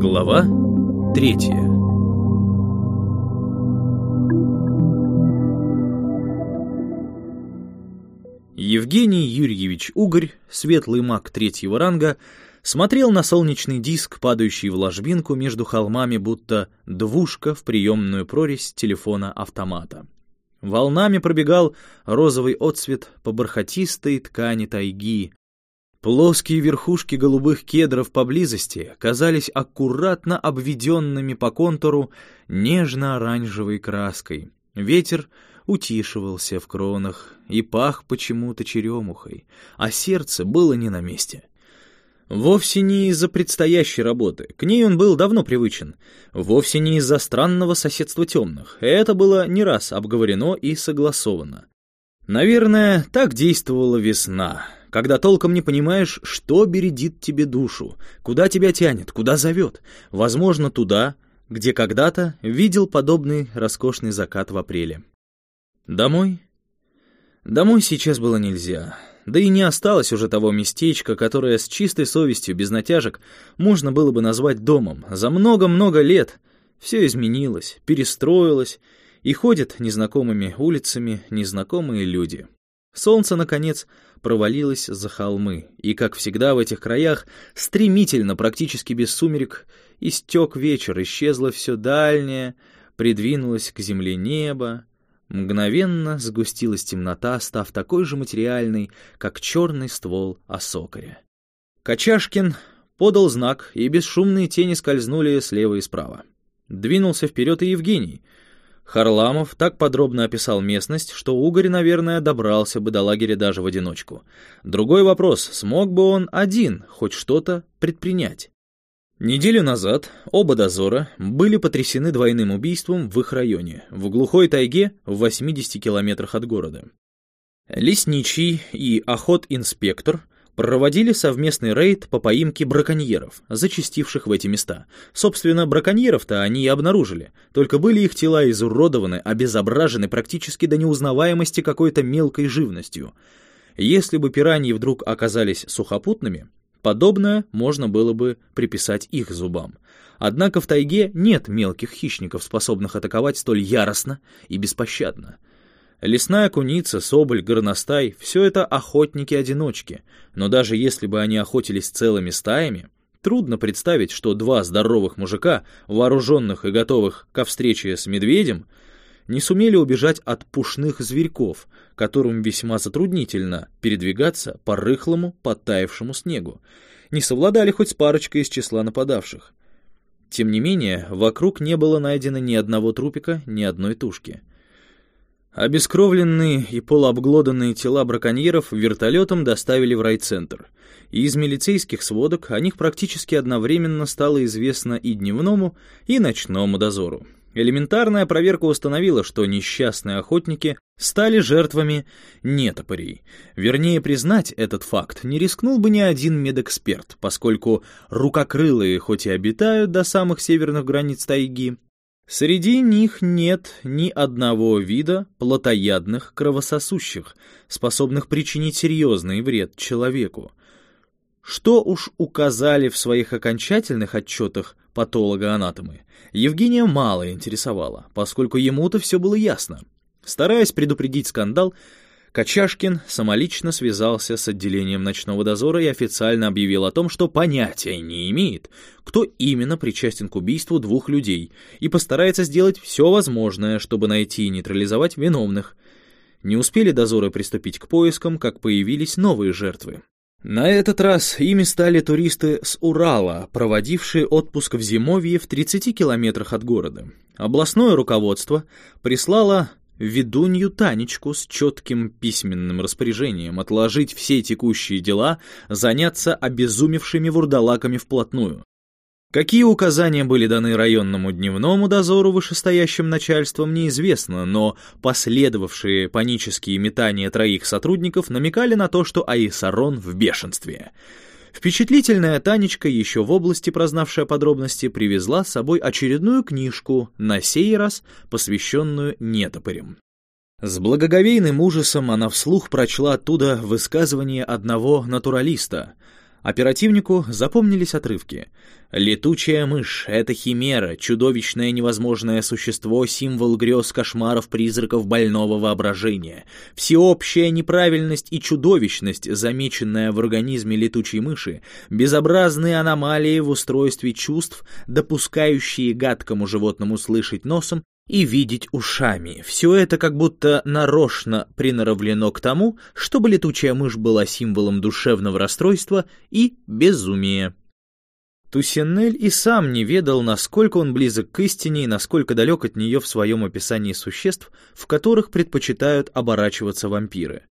Глава третья Евгений Юрьевич Угорь, светлый маг третьего ранга, смотрел на солнечный диск, падающий в ложбинку между холмами, будто двушка в приемную прорезь телефона-автомата. Волнами пробегал розовый отсвет по бархатистой ткани тайги. Плоские верхушки голубых кедров поблизости казались аккуратно обведенными по контуру нежно-оранжевой краской. Ветер утишивался в кронах и пах почему-то черемухой, а сердце было не на месте. Вовсе не из-за предстоящей работы, к ней он был давно привычен. Вовсе не из-за странного соседства темных, это было не раз обговорено и согласовано. Наверное, так действовала весна, когда толком не понимаешь, что бередит тебе душу, куда тебя тянет, куда зовет. Возможно, туда, где когда-то видел подобный роскошный закат в апреле. Домой? Домой сейчас было нельзя. Да и не осталось уже того местечка, которое с чистой совестью, без натяжек, можно было бы назвать домом. За много-много лет все изменилось, перестроилось, и ходят незнакомыми улицами незнакомые люди. Солнце, наконец, провалилось за холмы, и, как всегда в этих краях, стремительно, практически без сумерек, истек вечер, исчезло все дальнее, придвинулось к земле небо, Мгновенно сгустилась темнота, став такой же материальной, как черный ствол осокаря. Качашкин подал знак, и бесшумные тени скользнули слева и справа. Двинулся вперед и Евгений. Харламов так подробно описал местность, что Угорь, наверное, добрался бы до лагеря даже в одиночку. Другой вопрос, смог бы он один хоть что-то предпринять? Неделю назад оба дозора были потрясены двойным убийством в их районе, в глухой тайге в 80 километрах от города. Лесничий и охот-инспектор проводили совместный рейд по поимке браконьеров, зачастивших в эти места. Собственно, браконьеров-то они и обнаружили, только были их тела изуродованы, обезображены практически до неузнаваемости какой-то мелкой живностью. Если бы пираньи вдруг оказались сухопутными, Подобное можно было бы приписать их зубам. Однако в тайге нет мелких хищников, способных атаковать столь яростно и беспощадно. Лесная куница, соболь, горностай — все это охотники-одиночки, но даже если бы они охотились целыми стаями, трудно представить, что два здоровых мужика, вооруженных и готовых ко встрече с медведем, не сумели убежать от пушных зверьков, которым весьма затруднительно передвигаться по рыхлому, подтаявшему снегу, не совладали хоть с парочкой из числа нападавших. Тем не менее, вокруг не было найдено ни одного трупика, ни одной тушки. Обескровленные и полуобглоданные тела браконьеров вертолетом доставили в райцентр, и из милицейских сводок о них практически одновременно стало известно и дневному, и ночному дозору. Элементарная проверка установила, что несчастные охотники стали жертвами нетопырей. Вернее, признать этот факт не рискнул бы ни один медэксперт, поскольку рукокрылые хоть и обитают до самых северных границ тайги, среди них нет ни одного вида плотоядных кровососущих, способных причинить серьезный вред человеку. Что уж указали в своих окончательных отчетах патологоанатомы, Евгения мало интересовало, поскольку ему-то все было ясно. Стараясь предупредить скандал, Качашкин самолично связался с отделением ночного дозора и официально объявил о том, что понятия не имеет, кто именно причастен к убийству двух людей, и постарается сделать все возможное, чтобы найти и нейтрализовать виновных. Не успели дозоры приступить к поискам, как появились новые жертвы. На этот раз ими стали туристы с Урала, проводившие отпуск в зимовье в 30 километрах от города. Областное руководство прислало ведунью Танечку с четким письменным распоряжением отложить все текущие дела, заняться обезумевшими вурдалаками вплотную. Какие указания были даны районному дневному дозору вышестоящим начальством, неизвестно, но последовавшие панические метания троих сотрудников намекали на то, что Аисарон в бешенстве. Впечатлительная Танечка, еще в области прознавшая подробности, привезла с собой очередную книжку, на сей раз посвященную нетопырям. С благоговейным ужасом она вслух прочла оттуда высказывание одного натуралиста — Оперативнику запомнились отрывки. «Летучая мышь — это химера, чудовищное невозможное существо, символ грез, кошмаров, призраков больного воображения. Всеобщая неправильность и чудовищность, замеченная в организме летучей мыши, безобразные аномалии в устройстве чувств, допускающие гадкому животному слышать носом и видеть ушами. Все это как будто нарочно приноровлено к тому, чтобы летучая мышь была символом душевного расстройства и безумия. Тусенель и сам не ведал, насколько он близок к истине и насколько далек от нее в своем описании существ, в которых предпочитают оборачиваться вампиры.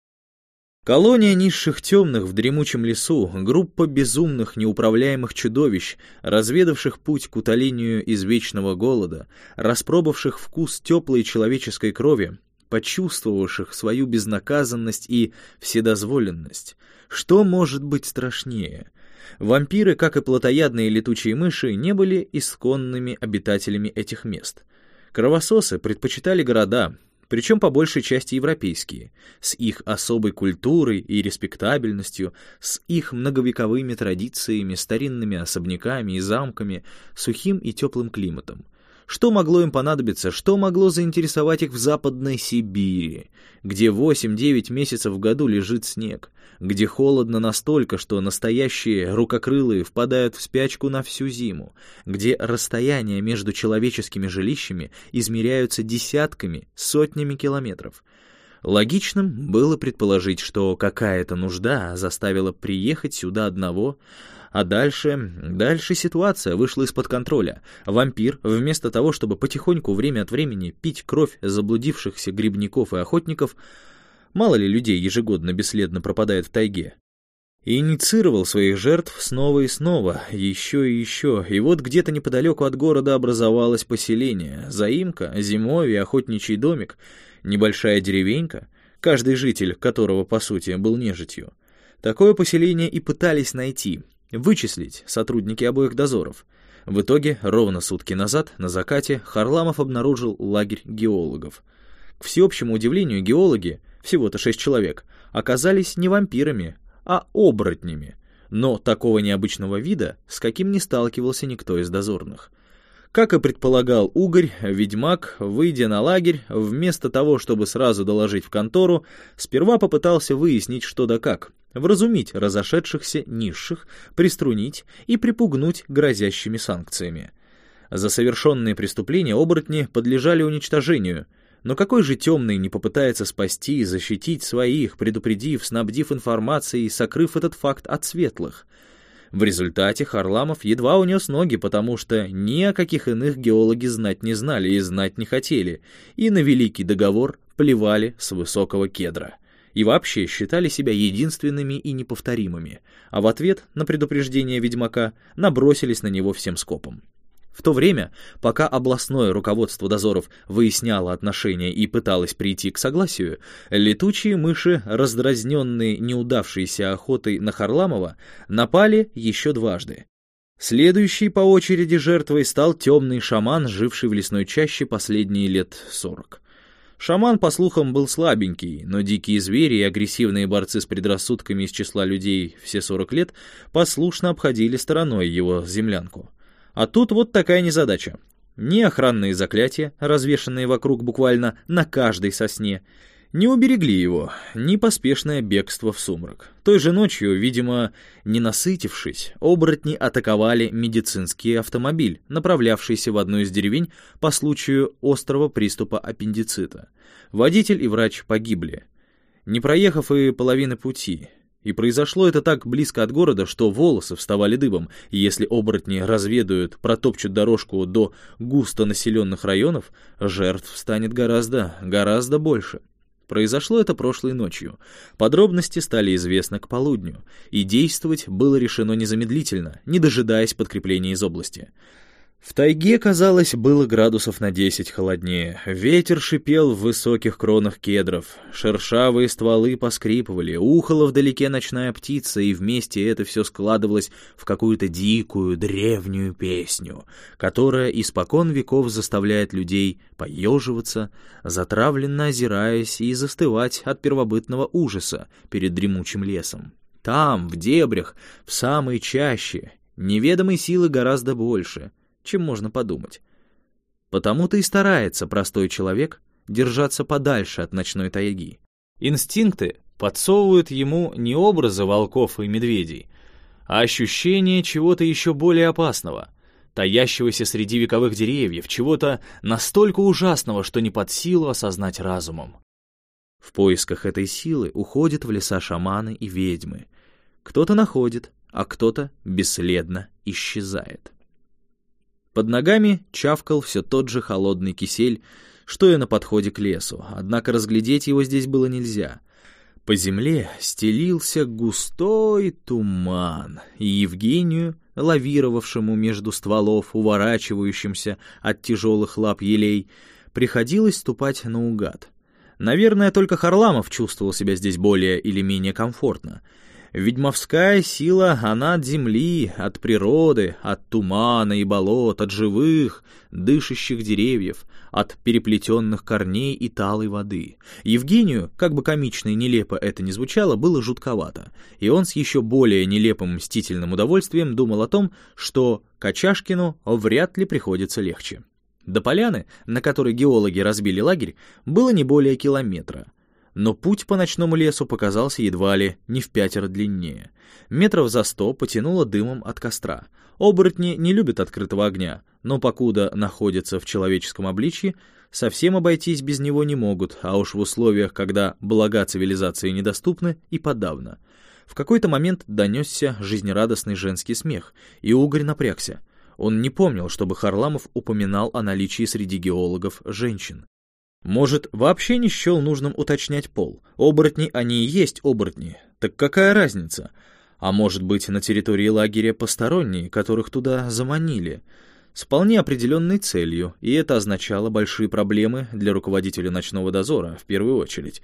Колония низших темных в дремучем лесу, группа безумных неуправляемых чудовищ, разведавших путь к утолению из вечного голода, распробовавших вкус теплой человеческой крови, почувствовавших свою безнаказанность и вседозволенность. Что может быть страшнее? Вампиры, как и плотоядные летучие мыши, не были исконными обитателями этих мест. Кровососы предпочитали города, причем по большей части европейские, с их особой культурой и респектабельностью, с их многовековыми традициями, старинными особняками и замками, сухим и теплым климатом. Что могло им понадобиться, что могло заинтересовать их в Западной Сибири, где 8-9 месяцев в году лежит снег, где холодно настолько, что настоящие рукокрылые впадают в спячку на всю зиму, где расстояния между человеческими жилищами измеряются десятками, сотнями километров. Логичным было предположить, что какая-то нужда заставила приехать сюда одного, а дальше... Дальше ситуация вышла из-под контроля. Вампир, вместо того, чтобы потихоньку время от времени пить кровь заблудившихся грибников и охотников, Мало ли людей ежегодно бесследно пропадает в тайге. Инициировал своих жертв снова и снова, еще и еще, и вот где-то неподалеку от города образовалось поселение, заимка, зимовье, охотничий домик, небольшая деревенька, каждый житель которого, по сути, был нежитью. Такое поселение и пытались найти, вычислить сотрудники обоих дозоров. В итоге, ровно сутки назад, на закате, Харламов обнаружил лагерь геологов. К всеобщему удивлению, геологи — всего-то шесть человек, оказались не вампирами, а оборотнями, но такого необычного вида, с каким не сталкивался никто из дозорных. Как и предполагал Угорь, ведьмак, выйдя на лагерь, вместо того, чтобы сразу доложить в контору, сперва попытался выяснить что да как, вразумить разошедшихся низших, приструнить и припугнуть грозящими санкциями. За совершенные преступления оборотни подлежали уничтожению — но какой же темный не попытается спасти и защитить своих, предупредив, снабдив информацией и сокрыв этот факт от светлых? В результате Харламов едва унес ноги, потому что ни о каких иных геологи знать не знали и знать не хотели, и на Великий договор плевали с высокого кедра. И вообще считали себя единственными и неповторимыми, а в ответ на предупреждение ведьмака набросились на него всем скопом. В то время, пока областное руководство дозоров выясняло отношения и пыталось прийти к согласию, летучие мыши, раздразненные неудавшейся охотой на Харламова, напали еще дважды. Следующей по очереди жертвой стал темный шаман, живший в лесной чаще последние лет сорок. Шаман, по слухам, был слабенький, но дикие звери и агрессивные борцы с предрассудками из числа людей все сорок лет послушно обходили стороной его землянку. А тут вот такая незадача. Ни охранные заклятия, развешанные вокруг буквально на каждой сосне, не уберегли его, ни поспешное бегство в сумрак. Той же ночью, видимо, не насытившись, оборотни атаковали медицинский автомобиль, направлявшийся в одну из деревень по случаю острого приступа аппендицита. Водитель и врач погибли, не проехав и половины пути. И произошло это так близко от города, что волосы вставали дыбом, и если оборотни разведают, протопчут дорожку до густонаселенных районов, жертв станет гораздо, гораздо больше. Произошло это прошлой ночью. Подробности стали известны к полудню, и действовать было решено незамедлительно, не дожидаясь подкрепления из области. В тайге, казалось, было градусов на десять холоднее. Ветер шипел в высоких кронах кедров. Шершавые стволы поскрипывали, ухала вдалеке ночная птица, и вместе это все складывалось в какую-то дикую, древнюю песню, которая испокон веков заставляет людей поеживаться, затравленно озираясь и застывать от первобытного ужаса перед дремучим лесом. там, в дебрях, в самой чаще, неведомой силы гораздо больше, чем можно подумать. Потому-то и старается простой человек держаться подальше от ночной тайги. Инстинкты подсовывают ему не образы волков и медведей, а ощущение чего-то еще более опасного, таящегося среди вековых деревьев, чего-то настолько ужасного, что не под силу осознать разумом. В поисках этой силы уходят в леса шаманы и ведьмы. Кто-то находит, а кто-то бесследно исчезает. Под ногами чавкал все тот же холодный кисель, что и на подходе к лесу, однако разглядеть его здесь было нельзя. По земле стелился густой туман, и Евгению, лавировавшему между стволов, уворачивающимся от тяжелых лап елей, приходилось ступать наугад. Наверное, только Харламов чувствовал себя здесь более или менее комфортно — Ведьмовская сила, она от земли, от природы, от тумана и болот, от живых, дышащих деревьев, от переплетенных корней и талой воды. Евгению, как бы комично и нелепо это ни звучало, было жутковато, и он с еще более нелепым мстительным удовольствием думал о том, что Качашкину вряд ли приходится легче. До поляны, на которой геологи разбили лагерь, было не более километра — но путь по ночному лесу показался едва ли не в пятеро длиннее. Метров за сто потянуло дымом от костра. Оборотни не любят открытого огня, но покуда находятся в человеческом обличье, совсем обойтись без него не могут, а уж в условиях, когда блага цивилизации недоступны, и подавно. В какой-то момент донесся жизнерадостный женский смех, и угорь напрягся. Он не помнил, чтобы Харламов упоминал о наличии среди геологов женщин. Может, вообще не счел нужным уточнять пол. Оборотни они и есть оборотни. Так какая разница? А может быть, на территории лагеря посторонние, которых туда заманили? С вполне определенной целью, и это означало большие проблемы для руководителя ночного дозора, в первую очередь.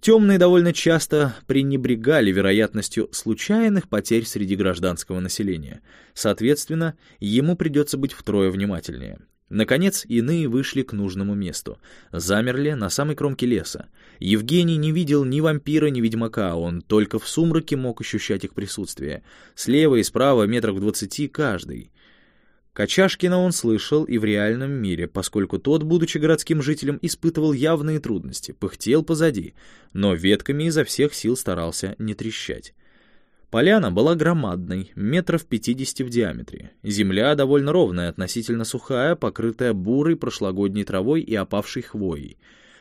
Темные довольно часто пренебрегали вероятностью случайных потерь среди гражданского населения. Соответственно, ему придется быть втрое внимательнее. Наконец, иные вышли к нужному месту. Замерли на самой кромке леса. Евгений не видел ни вампира, ни ведьмака, он только в сумраке мог ощущать их присутствие. Слева и справа метров двадцати каждый. Качашкина он слышал и в реальном мире, поскольку тот, будучи городским жителем, испытывал явные трудности, пыхтел позади, но ветками изо всех сил старался не трещать. Поляна была громадной, метров пятидесяти в диаметре. Земля довольно ровная, относительно сухая, покрытая бурой прошлогодней травой и опавшей хвоей.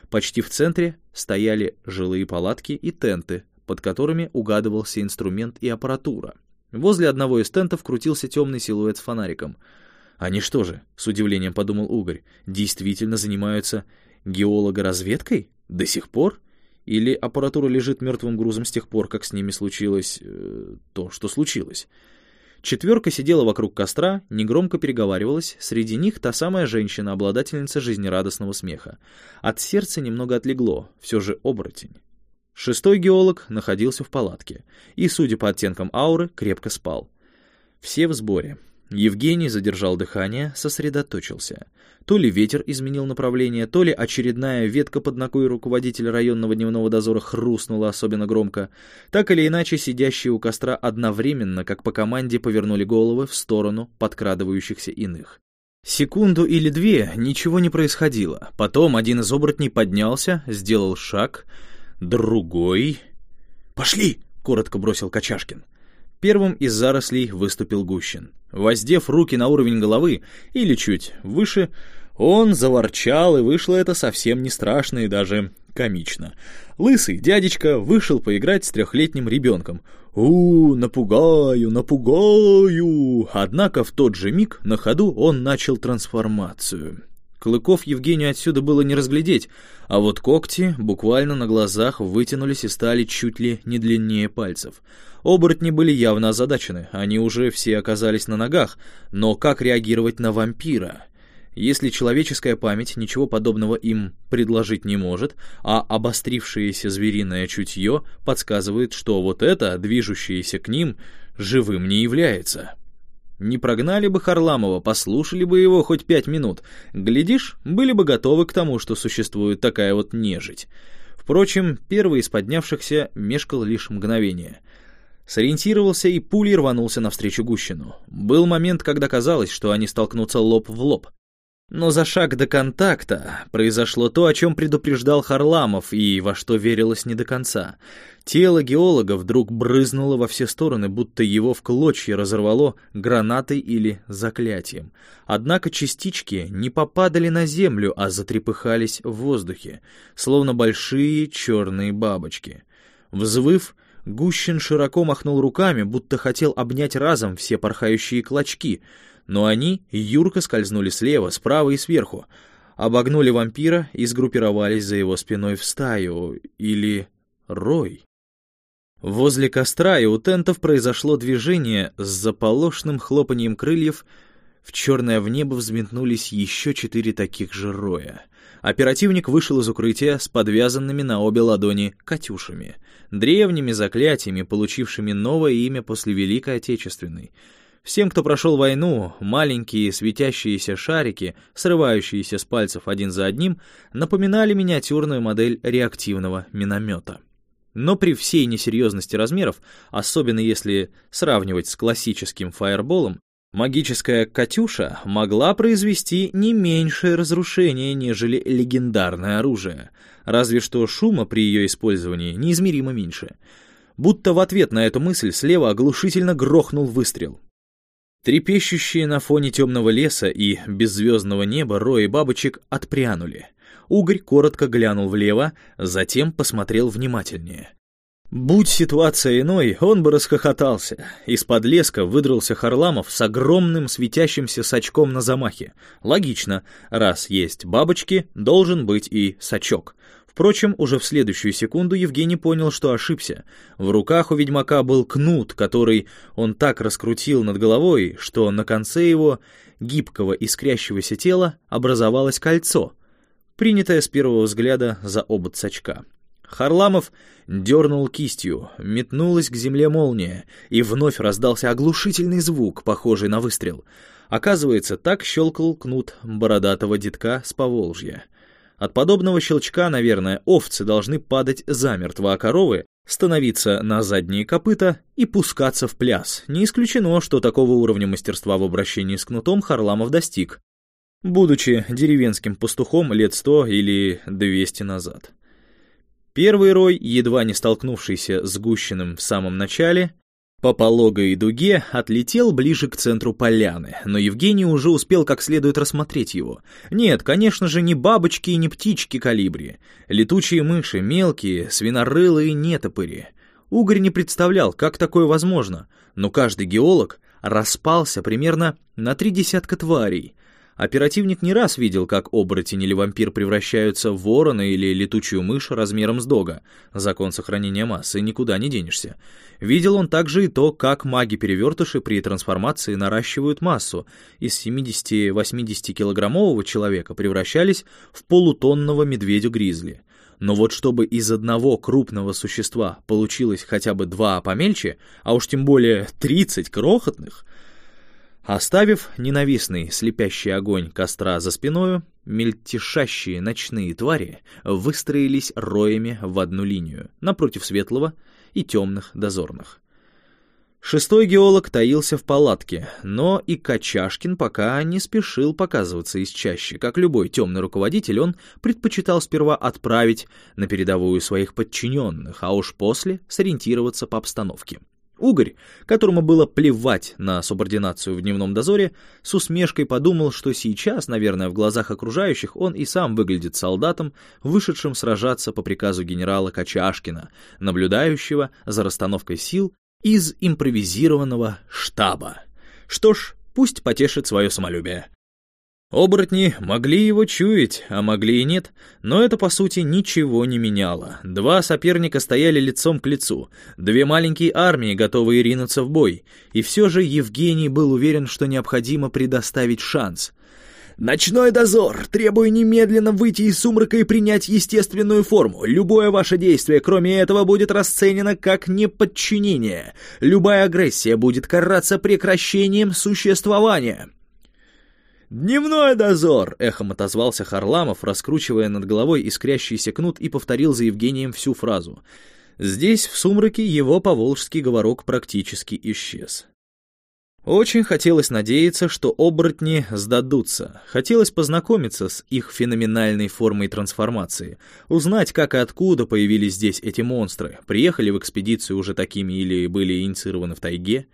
Почти в центре стояли жилые палатки и тенты, под которыми угадывался инструмент и аппаратура. Возле одного из тентов крутился темный силуэт с фонариком. «Они что же?» — с удивлением подумал Угорь. «Действительно занимаются геологоразведкой? До сих пор?» Или аппаратура лежит мертвым грузом с тех пор, как с ними случилось э, то, что случилось. Четверка сидела вокруг костра, негромко переговаривалась, среди них та самая женщина, обладательница жизнерадостного смеха. От сердца немного отлегло, все же оборотень. Шестой геолог находился в палатке и, судя по оттенкам ауры, крепко спал. Все в сборе. Евгений задержал дыхание, сосредоточился. То ли ветер изменил направление, то ли очередная ветка под ногой руководителя районного дневного дозора хрустнула особенно громко. Так или иначе, сидящие у костра одновременно, как по команде, повернули головы в сторону подкрадывающихся иных. Секунду или две ничего не происходило. Потом один из оборотней поднялся, сделал шаг, другой... «Пошли!» — коротко бросил Качашкин. Первым из зарослей выступил Гущин. Воздев руки на уровень головы, или чуть выше, он заворчал, и вышло это совсем не страшно и даже комично. Лысый дядечка вышел поиграть с трехлетним ребенком. «У, напугаю, напугаю!» Однако в тот же миг на ходу он начал трансформацию. Клыков Евгению отсюда было не разглядеть, а вот когти буквально на глазах вытянулись и стали чуть ли не длиннее пальцев. Оборотни были явно озадачены, они уже все оказались на ногах, но как реагировать на вампира? Если человеческая память ничего подобного им предложить не может, а обострившееся звериное чутье подсказывает, что вот это, движущееся к ним, живым не является. Не прогнали бы Харламова, послушали бы его хоть пять минут. Глядишь, были бы готовы к тому, что существует такая вот нежить. Впрочем, первый из поднявшихся мешкал лишь мгновение. Сориентировался и пулей рванулся навстречу Гущину. Был момент, когда казалось, что они столкнутся лоб в лоб. Но за шаг до контакта произошло то, о чем предупреждал Харламов и во что верилось не до конца. Тело геолога вдруг брызнуло во все стороны, будто его в клочья разорвало гранатой или заклятием. Однако частички не попадали на землю, а затрепыхались в воздухе, словно большие черные бабочки. Взвыв, Гущин широко махнул руками, будто хотел обнять разом все порхающие клочки — но они юрко скользнули слева, справа и сверху, обогнули вампира и сгруппировались за его спиной в стаю, или рой. Возле костра и у тентов произошло движение с заполошным хлопанием крыльев, в черное в небо взметнулись еще четыре таких же роя. Оперативник вышел из укрытия с подвязанными на обе ладони «катюшами», древними заклятиями, получившими новое имя после Великой Отечественной — Всем, кто прошел войну, маленькие светящиеся шарики, срывающиеся с пальцев один за одним, напоминали миниатюрную модель реактивного миномета. Но при всей несерьезности размеров, особенно если сравнивать с классическим фаерболом, магическая «Катюша» могла произвести не меньшее разрушение, нежели легендарное оружие, разве что шума при ее использовании неизмеримо меньше. Будто в ответ на эту мысль слева оглушительно грохнул выстрел. Трепещущие на фоне темного леса и беззвездного неба рои бабочек отпрянули. Угорь коротко глянул влево, затем посмотрел внимательнее. Будь ситуация иной, он бы расхохотался. Из-под леска выдрался Харламов с огромным светящимся сачком на замахе. Логично, раз есть бабочки, должен быть и сачок. Впрочем, уже в следующую секунду Евгений понял, что ошибся. В руках у ведьмака был кнут, который он так раскрутил над головой, что на конце его гибкого искрящегося тела образовалось кольцо, принятое с первого взгляда за обод сачка. Харламов дернул кистью, метнулась к земле молния, и вновь раздался оглушительный звук, похожий на выстрел. Оказывается, так щелкал кнут бородатого детка с Поволжья. От подобного щелчка, наверное, овцы должны падать замертво, а коровы становиться на задние копыта и пускаться в пляс. Не исключено, что такого уровня мастерства в обращении с кнутом Харламов достиг, будучи деревенским пастухом лет сто или двести назад. Первый рой, едва не столкнувшийся с Гущиным в самом начале, по пологой дуге отлетел ближе к центру поляны, но Евгений уже успел как следует рассмотреть его. Нет, конечно же, не бабочки и не птички калибри. Летучие мыши, мелкие, свинорылые нетопыри. Угорь не представлял, как такое возможно, но каждый геолог распался примерно на три десятка тварей, Оперативник не раз видел, как оборотень или вампир превращаются в ворона или летучую мышь размером с дога. Закон сохранения массы, никуда не денешься. Видел он также и то, как маги-перевертыши при трансформации наращивают массу. Из 70-80 килограммового человека превращались в полутонного медведя-гризли. Но вот чтобы из одного крупного существа получилось хотя бы два помельче, а уж тем более 30 крохотных, Оставив ненавистный слепящий огонь костра за спиною, мельтешащие ночные твари выстроились роями в одну линию, напротив светлого и темных дозорных. Шестой геолог таился в палатке, но и Качашкин пока не спешил показываться из чаще. Как любой темный руководитель, он предпочитал сперва отправить на передовую своих подчиненных, а уж после сориентироваться по обстановке. Угорь, которому было плевать на субординацию в дневном дозоре, с усмешкой подумал, что сейчас, наверное, в глазах окружающих он и сам выглядит солдатом, вышедшим сражаться по приказу генерала Качашкина, наблюдающего за расстановкой сил из импровизированного штаба. Что ж, пусть потешит свое самолюбие. Оборотни могли его чуять, а могли и нет, но это, по сути, ничего не меняло. Два соперника стояли лицом к лицу, две маленькие армии, готовые ринуться в бой, и все же Евгений был уверен, что необходимо предоставить шанс. «Ночной дозор! Требую немедленно выйти из сумрака и принять естественную форму. Любое ваше действие, кроме этого, будет расценено как неподчинение. Любая агрессия будет караться прекращением существования». «Дневной дозор!» — эхом отозвался Харламов, раскручивая над головой искрящийся кнут и повторил за Евгением всю фразу. Здесь, в сумраке, его поволжский говорок практически исчез. Очень хотелось надеяться, что оборотни сдадутся. Хотелось познакомиться с их феноменальной формой трансформации, узнать, как и откуда появились здесь эти монстры, приехали в экспедицию уже такими или были инициированы в тайге.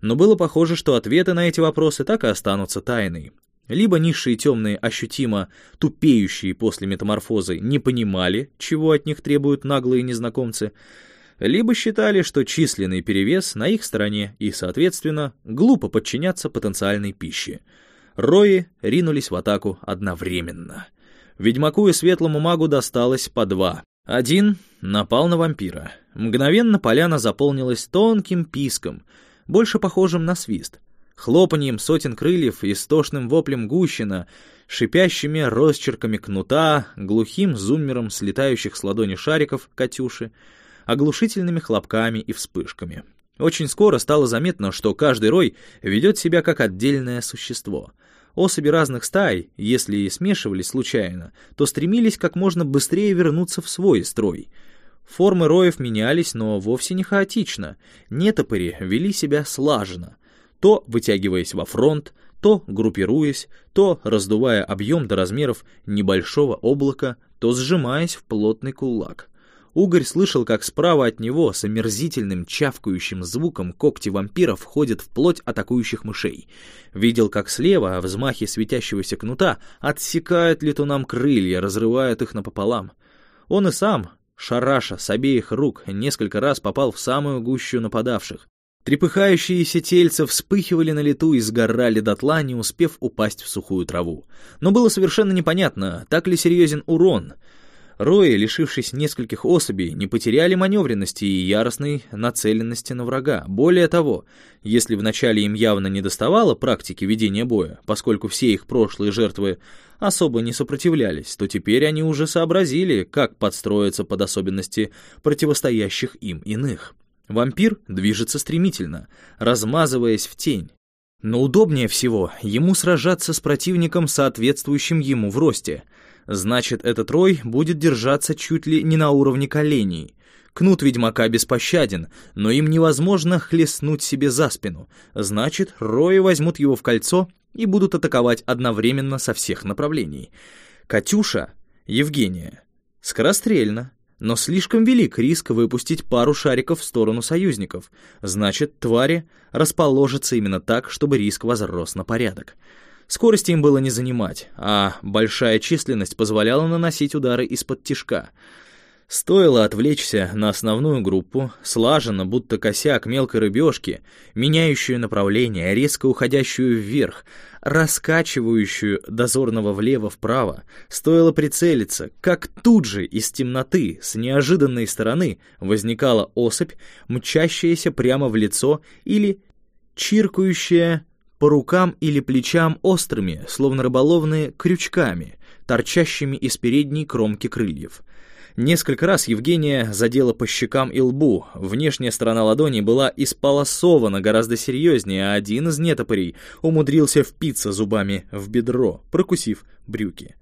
Но было похоже, что ответы на эти вопросы так и останутся тайной. Либо низшие темные ощутимо тупеющие после метаморфозы не понимали, чего от них требуют наглые незнакомцы, либо считали, что численный перевес на их стороне и, соответственно, глупо подчиняться потенциальной пище. Рои ринулись в атаку одновременно. Ведьмаку и светлому магу досталось по два. Один напал на вампира. Мгновенно поляна заполнилась тонким писком, больше похожим на свист, хлопаньем сотен крыльев истошным воплем гущина, шипящими росчерками кнута, глухим зуммером слетающих с ладони шариков Катюши — оглушительными хлопками и вспышками. Очень скоро стало заметно, что каждый рой ведет себя как отдельное существо. Особи разных стай, если и смешивались случайно, то стремились как можно быстрее вернуться в свой строй. Формы роев менялись, но вовсе не хаотично. Нетопыри вели себя слаженно, то вытягиваясь во фронт, то группируясь, то раздувая объем до размеров небольшого облака, то сжимаясь в плотный кулак — Угорь слышал, как справа от него с омерзительным чавкающим звуком когти вампира входят в плоть атакующих мышей. Видел, как слева взмахи светящегося кнута отсекают летунам крылья, разрывают их напополам. Он и сам, шараша с обеих рук, несколько раз попал в самую гущу нападавших. Трепыхающиеся тельца вспыхивали на лету и сгорали дотла, не успев упасть в сухую траву. Но было совершенно непонятно, так ли серьезен урон — Рои, лишившись нескольких особей, не потеряли маневренности и яростной нацеленности на врага. Более того, если вначале им явно не доставало практики ведения боя, поскольку все их прошлые жертвы особо не сопротивлялись, то теперь они уже сообразили, как подстроиться под особенности противостоящих им иных. Вампир движется стремительно, размазываясь в тень. Но удобнее всего ему сражаться с противником, соответствующим ему в росте — Значит, этот рой будет держаться чуть ли не на уровне коленей. Кнут ведьмака беспощаден, но им невозможно хлестнуть себе за спину. Значит, рои возьмут его в кольцо и будут атаковать одновременно со всех направлений. Катюша, Евгения, скорострельно, но слишком велик риск выпустить пару шариков в сторону союзников. Значит, твари расположатся именно так, чтобы риск возрос на порядок. Скорости им было не занимать, а большая численность позволяла наносить удары из-под тишка. Стоило отвлечься на основную группу, слаженно, будто косяк мелкой рыбешки, меняющую направление, резко уходящую вверх, раскачивающую дозорного влево-вправо, стоило прицелиться, как тут же из темноты, с неожиданной стороны, возникала особь, мчащаяся прямо в лицо или чиркающая по рукам или плечам острыми, словно рыболовные, крючками, торчащими из передней кромки крыльев. Несколько раз Евгения задела по щекам и лбу, внешняя сторона ладони была исполосована гораздо серьезнее, а один из нетопырей умудрился впиться зубами в бедро, прокусив брюки.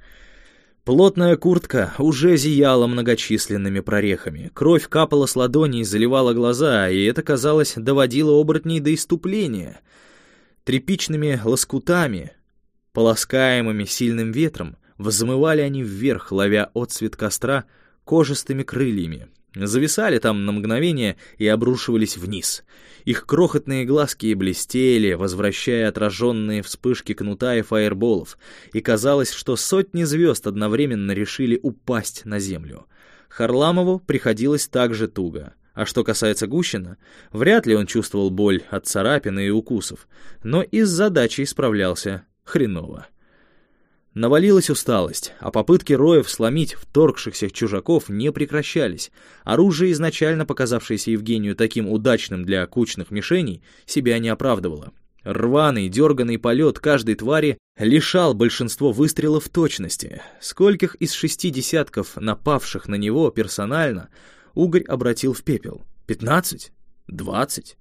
Плотная куртка уже зияла многочисленными прорехами. Кровь капала с ладоней, заливала глаза, и это, казалось, доводило оборотней до иступления — Тряпичными лоскутами, полоскаемыми сильным ветром, взмывали они вверх, ловя отцвет костра кожистыми крыльями. Зависали там на мгновение и обрушивались вниз. Их крохотные глазки блестели, возвращая отраженные вспышки кнута и фаерболов, и казалось, что сотни звезд одновременно решили упасть на землю. Харламову приходилось так же туго — а что касается Гущина, вряд ли он чувствовал боль от царапины и укусов, но и с задачей справлялся хреново. Навалилась усталость, а попытки Роев сломить вторгшихся чужаков не прекращались. Оружие, изначально показавшееся Евгению таким удачным для кучных мишеней, себя не оправдывало. Рваный, дерганный полет каждой твари лишал большинство выстрелов точности. Скольких из шести десятков напавших на него персонально Угорь обратил в пепел. «Пятнадцать? Двадцать?»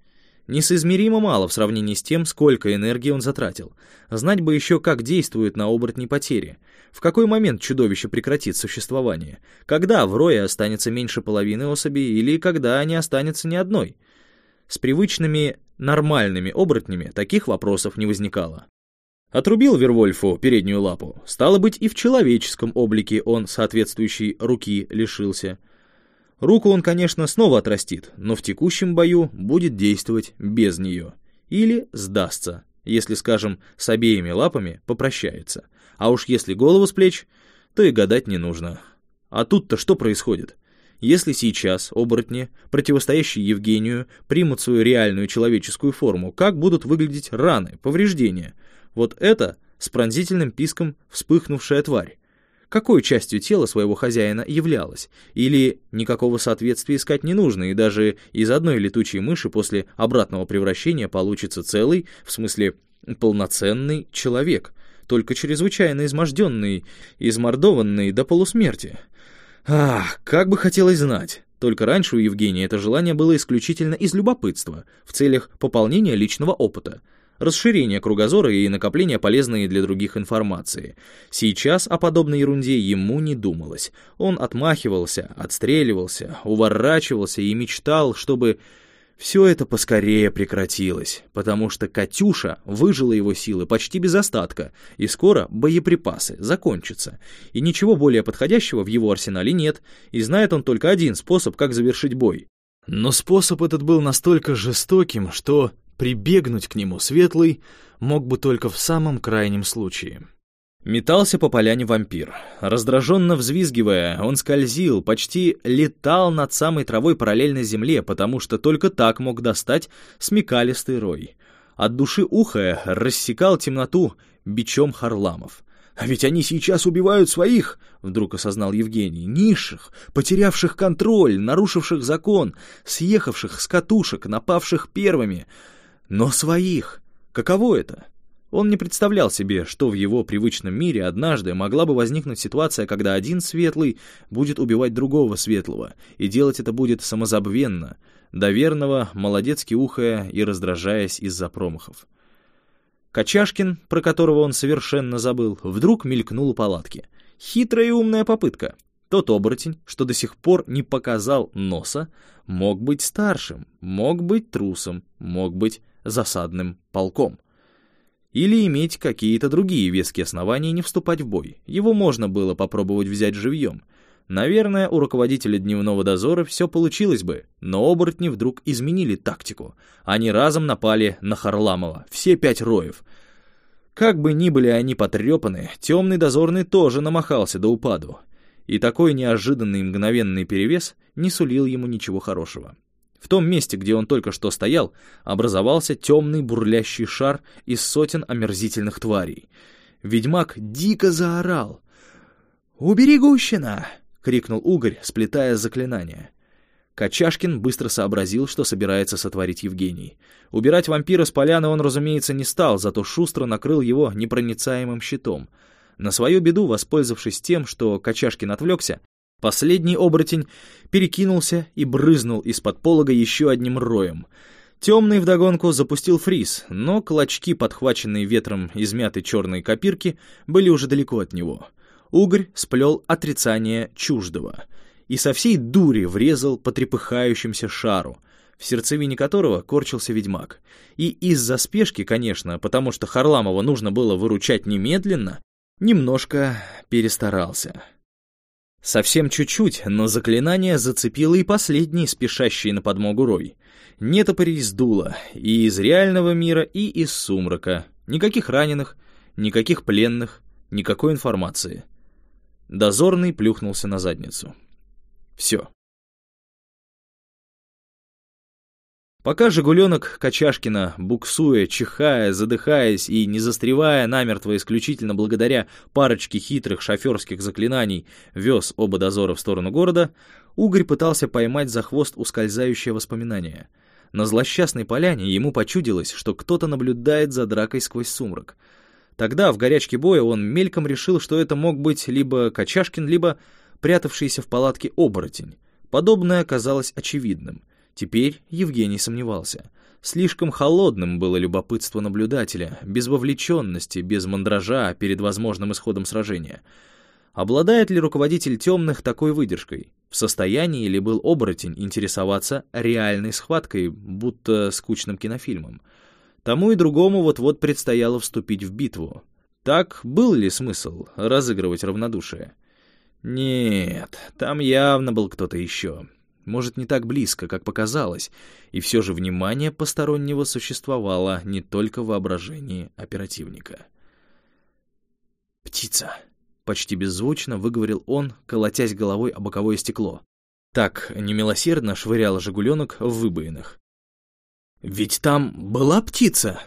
Несоизмеримо мало в сравнении с тем, сколько энергии он затратил. Знать бы еще, как действует на оборотни потери. В какой момент чудовище прекратит существование? Когда в рое останется меньше половины особей или когда не останется ни одной? С привычными нормальными оборотнями таких вопросов не возникало. Отрубил Вервольфу переднюю лапу. Стало быть, и в человеческом облике он соответствующей руки лишился. Руку он, конечно, снова отрастит, но в текущем бою будет действовать без нее. Или сдастся, если, скажем, с обеими лапами попрощается. А уж если голову с плеч, то и гадать не нужно. А тут-то что происходит? Если сейчас оборотни, противостоящие Евгению, примут свою реальную человеческую форму, как будут выглядеть раны, повреждения? Вот это с пронзительным писком вспыхнувшая тварь. Какой частью тела своего хозяина являлась? Или никакого соответствия искать не нужно, и даже из одной летучей мыши после обратного превращения получится целый, в смысле полноценный человек, только чрезвычайно изможденный, измордованный до полусмерти. Ах, как бы хотелось знать. Только раньше у Евгения это желание было исключительно из любопытства, в целях пополнения личного опыта, расширения кругозора и накопления полезной для других информации. Сейчас о подобной ерунде ему не думалось. Он отмахивался, отстреливался, уворачивался и мечтал, чтобы все это поскорее прекратилось, потому что Катюша выжила его силы почти без остатка, и скоро боеприпасы закончатся, и ничего более подходящего в его арсенале нет, и знает он только один способ, как завершить бой. Но способ этот был настолько жестоким, что прибегнуть к нему Светлый мог бы только в самом крайнем случае. Метался по поляне вампир. Раздраженно взвизгивая, он скользил, почти летал над самой травой параллельно земле, потому что только так мог достать смекалистый рой. От души ухая рассекал темноту бичом Харламов. «А ведь они сейчас убивают своих!» — вдруг осознал Евгений. «Низших, потерявших контроль, нарушивших закон, съехавших с катушек, напавших первыми. Но своих! Каково это?» Он не представлял себе, что в его привычном мире однажды могла бы возникнуть ситуация, когда один светлый будет убивать другого светлого, и делать это будет самозабвенно, доверного, молодецки ухая и раздражаясь из-за промахов. Качашкин, про которого он совершенно забыл, вдруг мелькнул у палатки. Хитрая и умная попытка. Тот оборотень, что до сих пор не показал носа, мог быть старшим, мог быть трусом, мог быть засадным полком или иметь какие-то другие веские основания не вступать в бой. Его можно было попробовать взять живьем. Наверное, у руководителя дневного дозора все получилось бы, но оборотни вдруг изменили тактику. Они разом напали на Харламова, все пять роев. Как бы ни были они потрепаны, темный дозорный тоже намахался до упаду. И такой неожиданный мгновенный перевес не сулил ему ничего хорошего. В том месте, где он только что стоял, образовался темный бурлящий шар из сотен омерзительных тварей. Ведьмак дико заорал. «Убери Гущина!» — крикнул Угорь, сплетая заклинание. Качашкин быстро сообразил, что собирается сотворить Евгений. Убирать вампира с поляны он, разумеется, не стал, зато шустро накрыл его непроницаемым щитом. На свою беду, воспользовавшись тем, что Качашкин отвлекся, Последний оборотень перекинулся и брызнул из-под полога еще одним роем. Темный вдогонку запустил фриз, но клочки, подхваченные ветром измятой черной копирки, были уже далеко от него. Угорь сплел отрицание чуждого и со всей дури врезал по трепыхающимся шару, в сердцевине которого корчился ведьмак. И из-за спешки, конечно, потому что Харламова нужно было выручать немедленно, немножко перестарался. Совсем чуть-чуть, но заклинание зацепило и последний, спешащий на подмогу Рой. Нетопырей сдуло и из реального мира, и из сумрака. Никаких раненых, никаких пленных, никакой информации. Дозорный плюхнулся на задницу. Все. Пока «Жигуленок» Качашкина, буксуя, чихая, задыхаясь и не застревая намертво исключительно благодаря парочке хитрых шоферских заклинаний, вез оба дозора в сторону города, Угорь пытался поймать за хвост ускользающее воспоминание. На злосчастной поляне ему почудилось, что кто-то наблюдает за дракой сквозь сумрак. Тогда, в горячке боя, он мельком решил, что это мог быть либо Качашкин, либо прятавшийся в палатке оборотень. Подобное оказалось очевидным — Теперь Евгений сомневался. Слишком холодным было любопытство наблюдателя, без вовлеченности, без мандража перед возможным исходом сражения. Обладает ли руководитель темных такой выдержкой? В состоянии ли был оборотень интересоваться реальной схваткой, будто скучным кинофильмом? Тому и другому вот-вот предстояло вступить в битву. Так был ли смысл разыгрывать равнодушие? Нет, там явно был кто-то еще. Может, не так близко, как показалось, и все же внимание постороннего существовало не только в воображении оперативника. «Птица!» — почти беззвучно выговорил он, колотясь головой о боковое стекло. Так немилосердно швырял жигуленок в выбоинах. «Ведь там была птица!»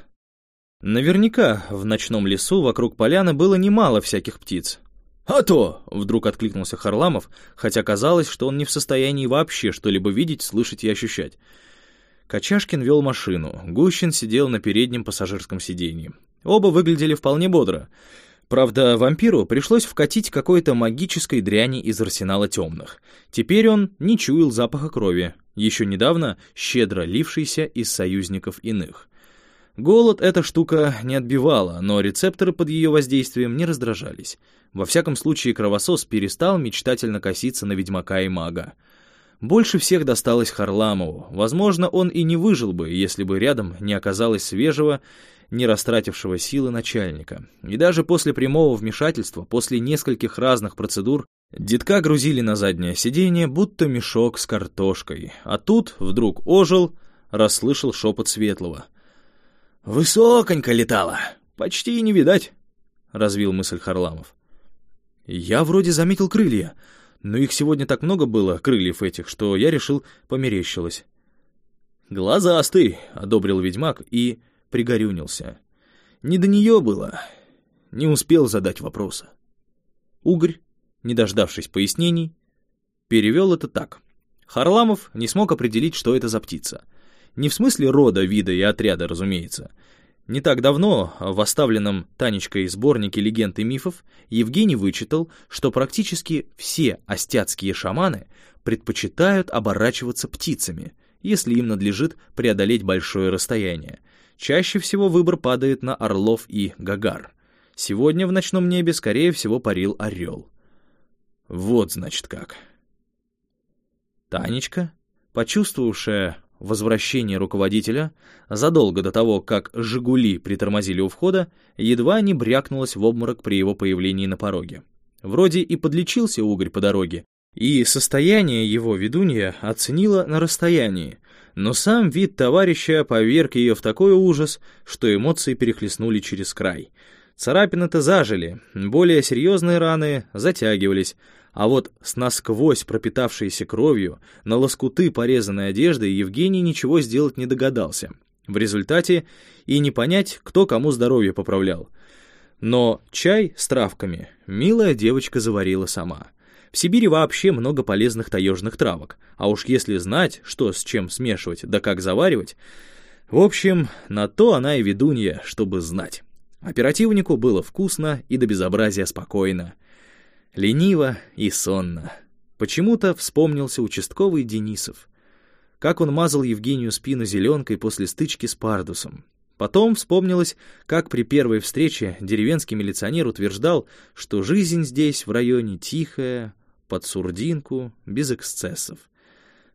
Наверняка в ночном лесу вокруг поляны было немало всяких птиц, «А то!» — вдруг откликнулся Харламов, хотя казалось, что он не в состоянии вообще что-либо видеть, слышать и ощущать. Качашкин вел машину, Гущин сидел на переднем пассажирском сиденье. Оба выглядели вполне бодро. Правда, вампиру пришлось вкатить какой-то магической дряни из арсенала темных. Теперь он не чуял запаха крови, еще недавно щедро лившийся из союзников иных. Голод эта штука не отбивала, но рецепторы под ее воздействием не раздражались. Во всяком случае, кровосос перестал мечтательно коситься на ведьмака и мага. Больше всех досталось Харламову. Возможно, он и не выжил бы, если бы рядом не оказалось свежего, не растратившего силы начальника. И даже после прямого вмешательства, после нескольких разных процедур, детка грузили на заднее сиденье, будто мешок с картошкой. А тут вдруг ожил, расслышал шепот Светлого — «Высоконько летала, почти не видать», — развил мысль Харламов. «Я вроде заметил крылья, но их сегодня так много было, крыльев этих, что я решил померещилось». «Глазастый», — одобрил ведьмак и пригорюнился. «Не до нее было, не успел задать вопроса». Угорь, не дождавшись пояснений, перевел это так. Харламов не смог определить, что это за птица — не в смысле рода, вида и отряда, разумеется. Не так давно в оставленном Танечкой сборнике легенд и мифов Евгений вычитал, что практически все остяцкие шаманы предпочитают оборачиваться птицами, если им надлежит преодолеть большое расстояние. Чаще всего выбор падает на орлов и гагар. Сегодня в ночном небе, скорее всего, парил орел. Вот, значит, как. Танечка, почувствовавшая Возвращение руководителя, задолго до того, как «Жигули» притормозили у входа, едва не брякнулось в обморок при его появлении на пороге. Вроде и подлечился угорь по дороге, и состояние его ведунья оценила на расстоянии, но сам вид товарища поверг ее в такой ужас, что эмоции перехлестнули через край. Царапины-то зажили, более серьезные раны затягивались, а вот с насквозь пропитавшейся кровью, на лоскуты порезанной одежды Евгений ничего сделать не догадался. В результате и не понять, кто кому здоровье поправлял. Но чай с травками милая девочка заварила сама. В Сибири вообще много полезных таежных травок, а уж если знать, что с чем смешивать, да как заваривать... В общем, на то она и ведунья, чтобы знать. Оперативнику было вкусно и до безобразия спокойно. Лениво и сонно. Почему-то вспомнился участковый Денисов. Как он мазал Евгению спину зеленкой после стычки с Пардусом. Потом вспомнилось, как при первой встрече деревенский милиционер утверждал, что жизнь здесь, в районе, тихая, под сурдинку, без эксцессов.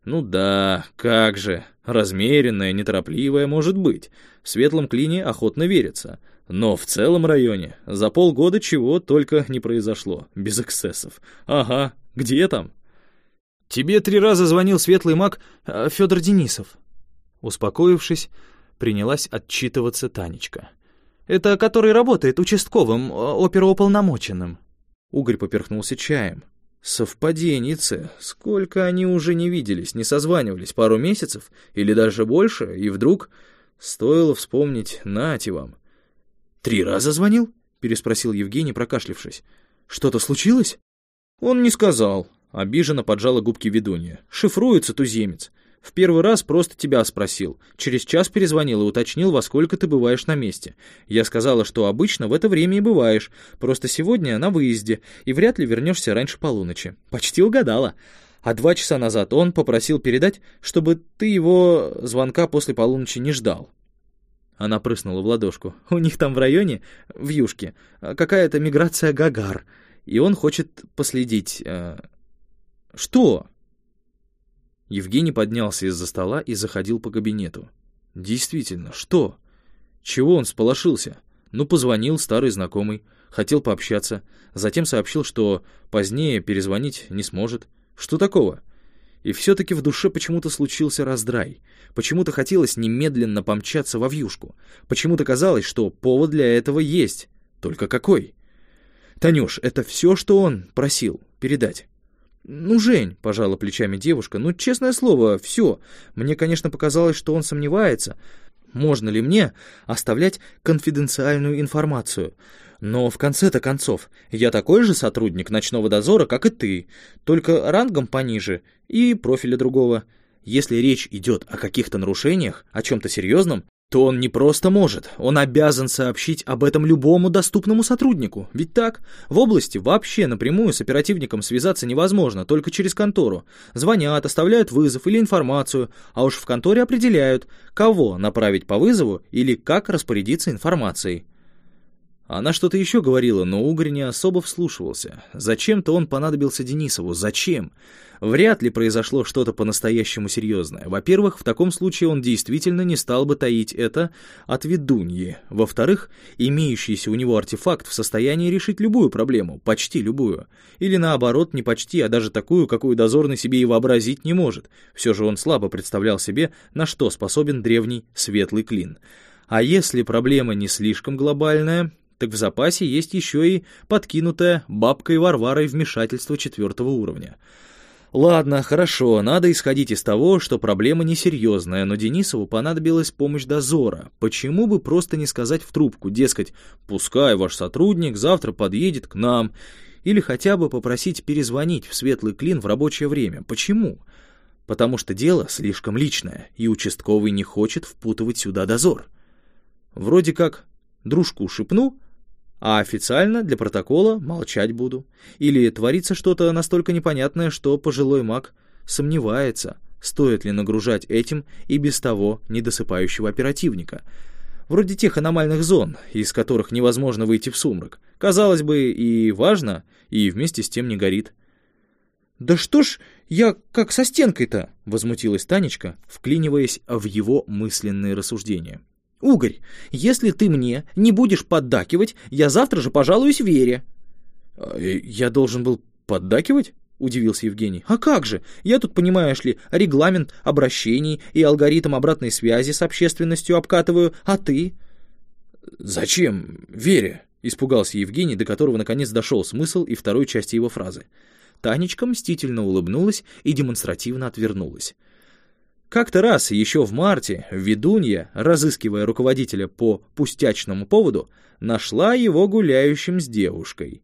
Ну да, как же, размеренная, неторопливая может быть. В светлом клине охотно верится — но в целом районе за полгода чего только не произошло, без эксцессов. Ага, где там? Тебе три раза звонил светлый маг э, Федор Денисов. Успокоившись, принялась отчитываться Танечка. Это который работает участковым, оперуполномоченным. Угорь поперхнулся чаем. Совпаденицы. Сколько они уже не виделись, не созванивались, пару месяцев или даже больше, и вдруг стоило вспомнить, нате вам. «Три раза звонил?» — переспросил Евгений, прокашлившись. «Что-то случилось?» «Он не сказал», — обиженно поджала губки ведунья. «Шифруется туземец. В первый раз просто тебя спросил. Через час перезвонил и уточнил, во сколько ты бываешь на месте. Я сказала, что обычно в это время и бываешь. Просто сегодня на выезде, и вряд ли вернешься раньше полуночи. Почти угадала. А два часа назад он попросил передать, чтобы ты его звонка после полуночи не ждал. Она прыснула в ладошку. У них там в районе, в Юшке, какая-то миграция Гагар, и он хочет последить... Э... Что? Евгений поднялся из-за стола и заходил по кабинету. Действительно, что? Чего он сполошился? Ну, позвонил старый знакомый, хотел пообщаться, затем сообщил, что позднее перезвонить не сможет. Что такого? И все-таки в душе почему-то случился раздрай. Почему-то хотелось немедленно помчаться во вьюшку. Почему-то казалось, что повод для этого есть. Только какой? «Танюш, это все, что он просил передать?» «Ну, Жень», — пожала плечами девушка, — «ну, честное слово, все. Мне, конечно, показалось, что он сомневается. Можно ли мне оставлять конфиденциальную информацию? Но в конце-то концов, я такой же сотрудник ночного дозора, как и ты, только рангом пониже и профиля другого. Если речь идет о каких-то нарушениях, о чем-то серьезном, то он не просто может, он обязан сообщить об этом любому доступному сотруднику. Ведь так? В области вообще напрямую с оперативником связаться невозможно, только через контору. Звонят, оставляют вызов или информацию, а уж в конторе определяют, кого направить по вызову или как распорядиться информацией. Она что-то еще говорила, но Угорь не особо вслушивался. Зачем-то он понадобился Денисову. Зачем? Вряд ли произошло что-то по-настоящему серьезное. Во-первых, в таком случае он действительно не стал бы таить это от ведуньи. Во-вторых, имеющийся у него артефакт в состоянии решить любую проблему, почти любую. Или наоборот, не почти, а даже такую, какую дозорный себе и вообразить не может. Все же он слабо представлял себе, на что способен древний светлый клин. А если проблема не слишком глобальная, так в запасе есть еще и подкинутое бабкой Варварой вмешательство четвертого уровня. Ладно, хорошо, надо исходить из того, что проблема несерьезная, но Денисову понадобилась помощь дозора. Почему бы просто не сказать в трубку, дескать, пускай ваш сотрудник завтра подъедет к нам, или хотя бы попросить перезвонить в Светлый Клин в рабочее время. Почему? Потому что дело слишком личное, и участковый не хочет впутывать сюда дозор. Вроде как дружку шепну, а официально для протокола молчать буду. Или творится что-то настолько непонятное, что пожилой маг сомневается, стоит ли нагружать этим и без того недосыпающего оперативника. Вроде тех аномальных зон, из которых невозможно выйти в сумрак. Казалось бы, и важно, и вместе с тем не горит. «Да что ж я как со стенкой-то?» — возмутилась Танечка, вклиниваясь в его мысленные рассуждения. Угорь, если ты мне не будешь поддакивать, я завтра же пожалуюсь Вере». А, «Я должен был поддакивать?» — удивился Евгений. «А как же? Я тут, понимаешь ли, регламент обращений и алгоритм обратной связи с общественностью обкатываю, а ты?» «Зачем Вере?» — испугался Евгений, до которого наконец дошел смысл и второй части его фразы. Танечка мстительно улыбнулась и демонстративно отвернулась. Как-то раз, еще в марте, ведунья, разыскивая руководителя по пустячному поводу, нашла его гуляющим с девушкой.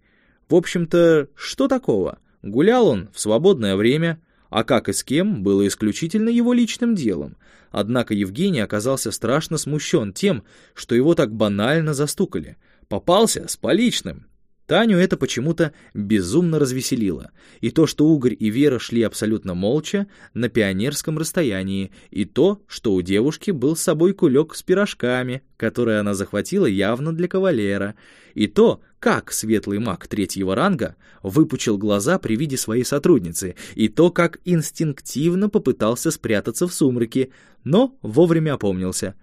В общем-то, что такого? Гулял он в свободное время, а как и с кем, было исключительно его личным делом. Однако Евгений оказался страшно смущен тем, что его так банально застукали. Попался с поличным. Таню это почему-то безумно развеселило. И то, что Угорь и Вера шли абсолютно молча, на пионерском расстоянии, и то, что у девушки был с собой кулек с пирожками, который она захватила явно для кавалера, и то, как светлый маг третьего ранга выпучил глаза при виде своей сотрудницы, и то, как инстинктивно попытался спрятаться в сумраке, но вовремя опомнился.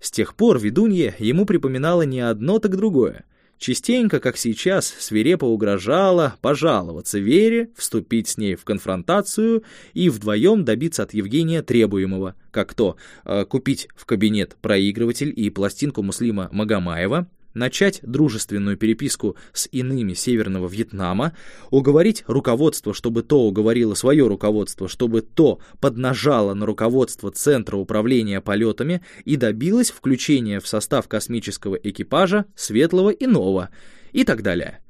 С тех пор ведунье ему припоминало не одно, так другое — Частенько, как сейчас, свирепо угрожала пожаловаться Вере, вступить с ней в конфронтацию и вдвоем добиться от Евгения требуемого, как то э, купить в кабинет проигрыватель и пластинку Муслима Магомаева, начать дружественную переписку с иными Северного Вьетнама, уговорить руководство, чтобы то уговорило свое руководство, чтобы то поднажало на руководство Центра управления полетами и добилось включения в состав космического экипажа светлого и нового и так далее.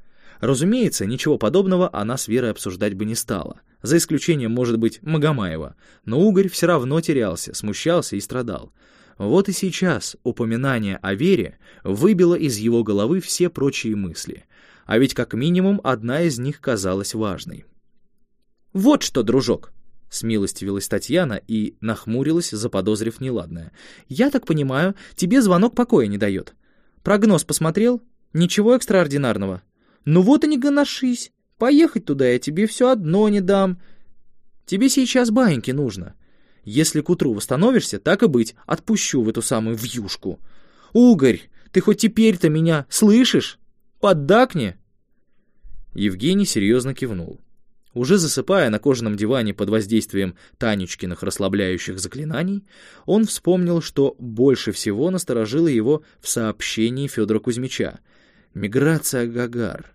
Разумеется, ничего подобного она с Верой обсуждать бы не стала, за исключением, может быть, Магомаева, но Угорь все равно терялся, смущался и страдал. Вот и сейчас упоминание о вере выбило из его головы все прочие мысли, а ведь как минимум одна из них казалась важной. Вот что, дружок!» Смилостивилась Татьяна и нахмурилась, заподозрив неладное. «Я так понимаю, тебе звонок покоя не дает. Прогноз посмотрел? Ничего экстраординарного. Ну вот и не гоношись. Поехать туда я тебе все одно не дам. Тебе сейчас баиньки нужно. Если к утру восстановишься, так и быть, отпущу в эту самую вьюшку. Угорь, ты хоть теперь-то меня слышишь? Поддакни!» Евгений серьезно кивнул. Уже засыпая на кожаном диване под воздействием Танечкиных расслабляющих заклинаний, он вспомнил, что больше всего насторожило его в сообщении Федора Кузьмича. «Миграция Гагар».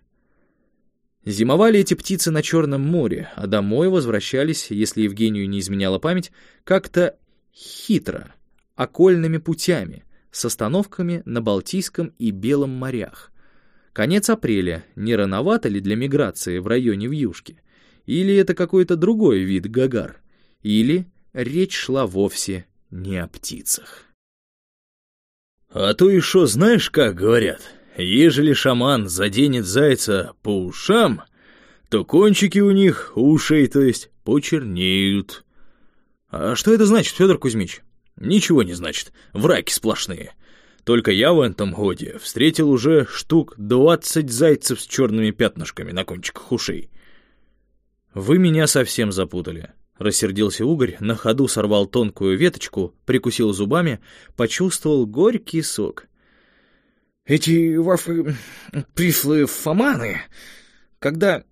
Зимовали эти птицы на Черном море, а домой возвращались, если Евгению не изменяла память, как-то хитро, окольными путями, с остановками на Балтийском и Белом морях. Конец апреля, не рановато ли для миграции в районе Вьюшки? Или это какой-то другой вид гагар? Или речь шла вовсе не о птицах? А то и шо знаешь, как говорят? Ежели шаман заденет зайца по ушам, то кончики у них, ушей, то есть, почернеют. А что это значит, Федор Кузьмич? Ничего не значит, враки сплошные. Только я в этом годе встретил уже штук двадцать зайцев с черными пятнышками на кончиках ушей. «Вы меня совсем запутали», — рассердился угорь, на ходу сорвал тонкую веточку, прикусил зубами, почувствовал горький сок. «Эти ваши пришлые фоманы, когда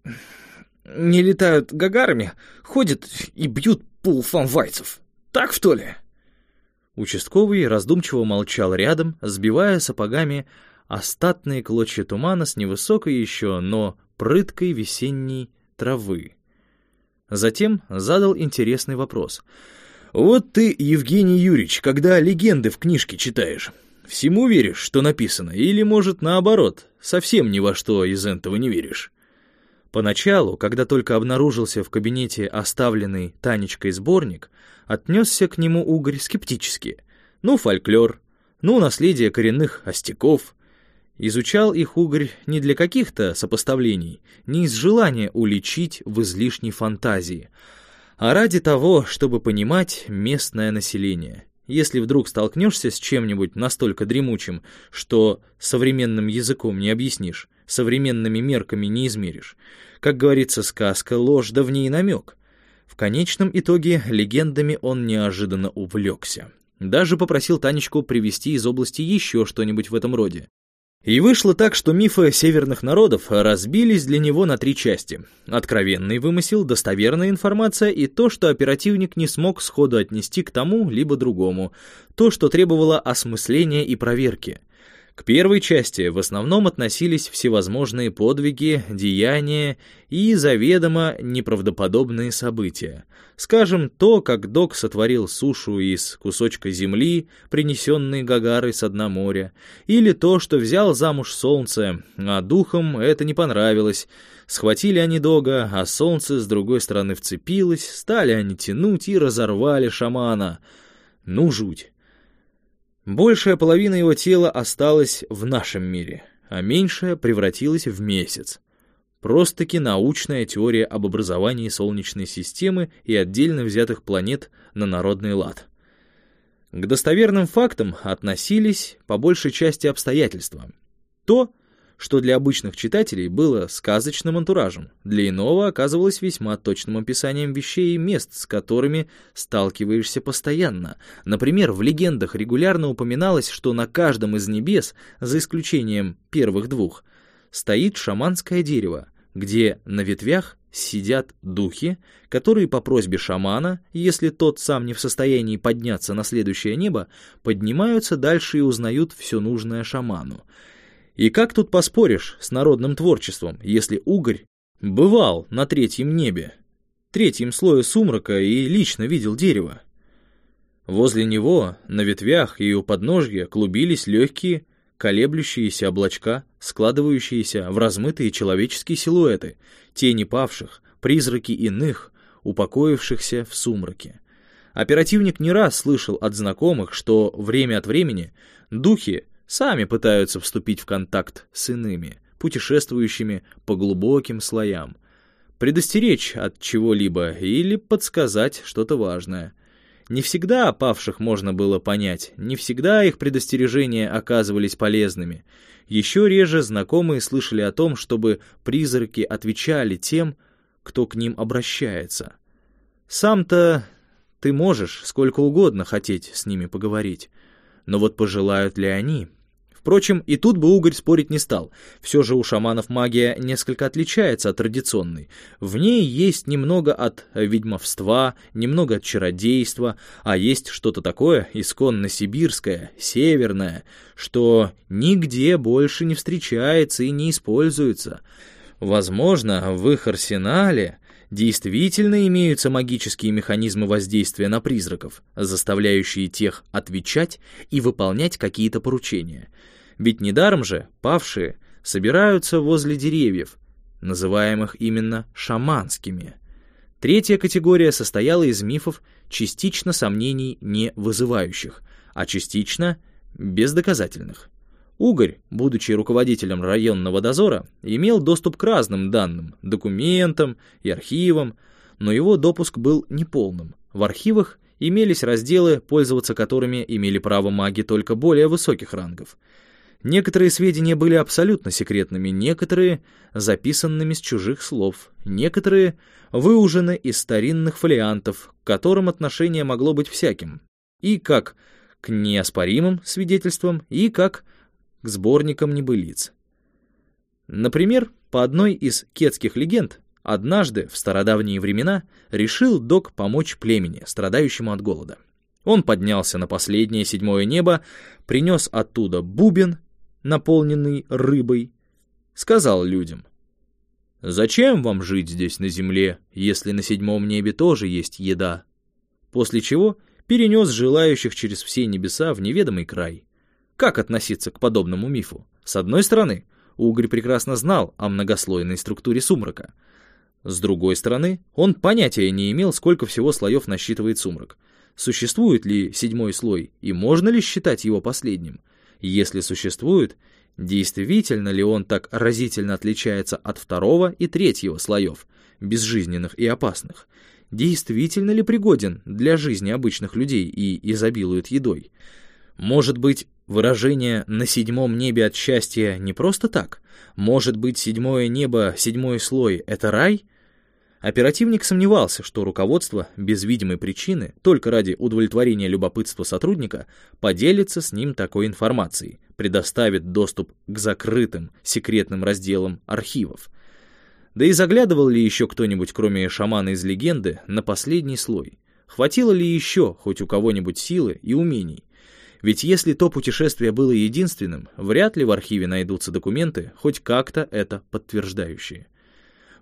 не летают гагарами, ходят и бьют полфамвайцев. Так, что ли?» Участковый раздумчиво молчал рядом, сбивая сапогами остатные клочья тумана с невысокой еще, но прыткой весенней травы. Затем задал интересный вопрос. «Вот ты, Евгений Юрьевич, когда легенды в книжке читаешь, всему веришь, что написано, или, может, наоборот, совсем ни во что из этого не веришь?» Поначалу, когда только обнаружился в кабинете оставленный Танечкой сборник, отнесся к нему угорь скептически. Ну, фольклор, ну, наследие коренных остяков, Изучал их Угорь не для каких-то сопоставлений, не из желания уличить в излишней фантазии, а ради того, чтобы понимать местное население. Если вдруг столкнешься с чем-нибудь настолько дремучим, что современным языком не объяснишь, современными мерками не измеришь, как говорится, сказка, ложь, да в ней намек. В конечном итоге легендами он неожиданно увлекся. Даже попросил Танечку привезти из области еще что-нибудь в этом роде. И вышло так, что мифы северных народов разбились для него на три части. Откровенный вымысел, достоверная информация и то, что оперативник не смог сходу отнести к тому либо другому, то, что требовало осмысления и проверки — к первой части в основном относились всевозможные подвиги, деяния и заведомо неправдоподобные события. Скажем, то, как док сотворил сушу из кусочка земли, принесенной Гагарой с дна моря, или то, что взял замуж солнце, а духом это не понравилось. Схватили они дога, а солнце с другой стороны вцепилось, стали они тянуть и разорвали шамана. Ну, жуть. Большая половина его тела осталась в нашем мире, а меньшая превратилась в месяц. Просто-таки научная теория об образовании Солнечной системы и отдельно взятых планет на народный лад. К достоверным фактам относились по большей части обстоятельства. То, что для обычных читателей было сказочным антуражем, для иного оказывалось весьма точным описанием вещей и мест, с которыми сталкиваешься постоянно. Например, в легендах регулярно упоминалось, что на каждом из небес, за исключением первых двух, стоит шаманское дерево, где на ветвях сидят духи, которые по просьбе шамана, если тот сам не в состоянии подняться на следующее небо, поднимаются дальше и узнают все нужное шаману. И как тут поспоришь с народным творчеством, если угорь бывал на третьем небе, третьем слое сумрака и лично видел дерево? Возле него, на ветвях и у подножья клубились легкие, колеблющиеся облачка, складывающиеся в размытые человеческие силуэты, тени павших, призраки иных, упокоившихся в сумраке. Оперативник не раз слышал от знакомых, что время от времени духи сами пытаются вступить в контакт с иными, путешествующими по глубоким слоям. предостеречь от чего-либо или подсказать что-то важное. Не всегда опавших можно было понять, не всегда их предостережения оказывались полезными. Еще реже знакомые слышали о том, чтобы призраки отвечали тем, кто к ним обращается. Сам-то ты можешь сколько угодно хотеть с ними поговорить, но вот пожелают ли они — Впрочем, и тут бы Угорь спорить не стал. Все же у шаманов магия несколько отличается от традиционной. В ней есть немного от ведьмовства, немного от чародейства, а есть что-то такое исконно сибирское, северное, что нигде больше не встречается и не используется. Возможно, в их арсенале действительно имеются магические механизмы воздействия на призраков, заставляющие тех отвечать и выполнять какие-то поручения. Ведь недаром же павшие собираются возле деревьев, называемых именно шаманскими. Третья категория состояла из мифов, частично сомнений не вызывающих, а частично бездоказательных. Угорь, будучи руководителем районного дозора, имел доступ к разным данным, документам и архивам, но его допуск был неполным. В архивах имелись разделы, пользоваться которыми имели право маги только более высоких рангов — Некоторые сведения были абсолютно секретными, некоторые — записанными с чужих слов, некоторые — выужены из старинных фолиантов, к которым отношение могло быть всяким, и как к неоспоримым свидетельствам, и как к сборникам небылиц. Например, по одной из кетских легенд, однажды, в стародавние времена, решил Док помочь племени, страдающему от голода. Он поднялся на последнее седьмое небо, принес оттуда бубен наполненный рыбой, сказал людям, «Зачем вам жить здесь на земле, если на седьмом небе тоже есть еда?» После чего перенес желающих через все небеса в неведомый край. Как относиться к подобному мифу? С одной стороны, Угорь прекрасно знал о многослойной структуре сумрака. С другой стороны, он понятия не имел, сколько всего слоев насчитывает сумрак. Существует ли седьмой слой, и можно ли считать его последним? Если существует, действительно ли он так разительно отличается от второго и третьего слоев, безжизненных и опасных? Действительно ли пригоден для жизни обычных людей и изобилует едой? Может быть, выражение «на седьмом небе от счастья» не просто так? Может быть, седьмое небо, седьмой слой — это рай? Оперативник сомневался, что руководство, без видимой причины, только ради удовлетворения любопытства сотрудника, поделится с ним такой информацией, предоставит доступ к закрытым секретным разделам архивов. Да и заглядывал ли еще кто-нибудь, кроме шамана из легенды, на последний слой? Хватило ли еще хоть у кого-нибудь силы и умений? Ведь если то путешествие было единственным, вряд ли в архиве найдутся документы, хоть как-то это подтверждающие.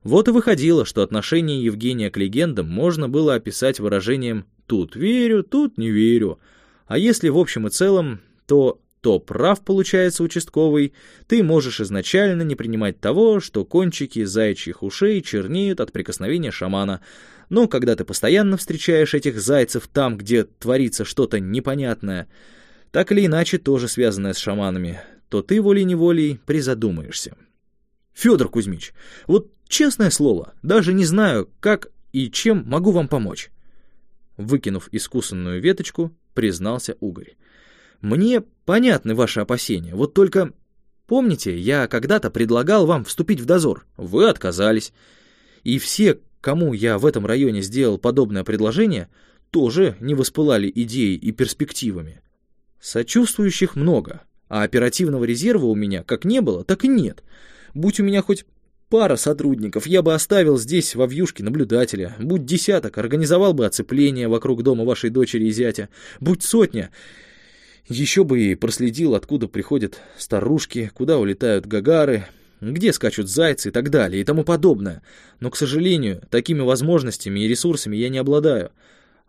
Вот и выходило, что отношение Евгения к легендам можно было описать выражением «тут верю, тут не верю». А если в общем и целом, то то прав получается участковый, ты можешь изначально не принимать того, что кончики зайчьих ушей чернеют от прикосновения шамана. Но когда ты постоянно встречаешь этих зайцев там, где творится что-то непонятное, так или иначе тоже связанное с шаманами, то ты волей-неволей призадумаешься. Федор Кузьмич, вот честное слово, даже не знаю, как и чем могу вам помочь. Выкинув искусанную веточку, признался Угорь. Мне понятны ваши опасения, вот только... Помните, я когда-то предлагал вам вступить в дозор, вы отказались. И все, кому я в этом районе сделал подобное предложение, тоже не воспылали идеей и перспективами. Сочувствующих много, а оперативного резерва у меня как не было, так и нет. Будь у меня хоть пара сотрудников, я бы оставил здесь во вьюшке наблюдателя. Будь десяток, организовал бы оцепление вокруг дома вашей дочери и зятя. Будь сотня, еще бы и проследил, откуда приходят старушки, куда улетают гагары, где скачут зайцы и так далее и тому подобное. Но, к сожалению, такими возможностями и ресурсами я не обладаю.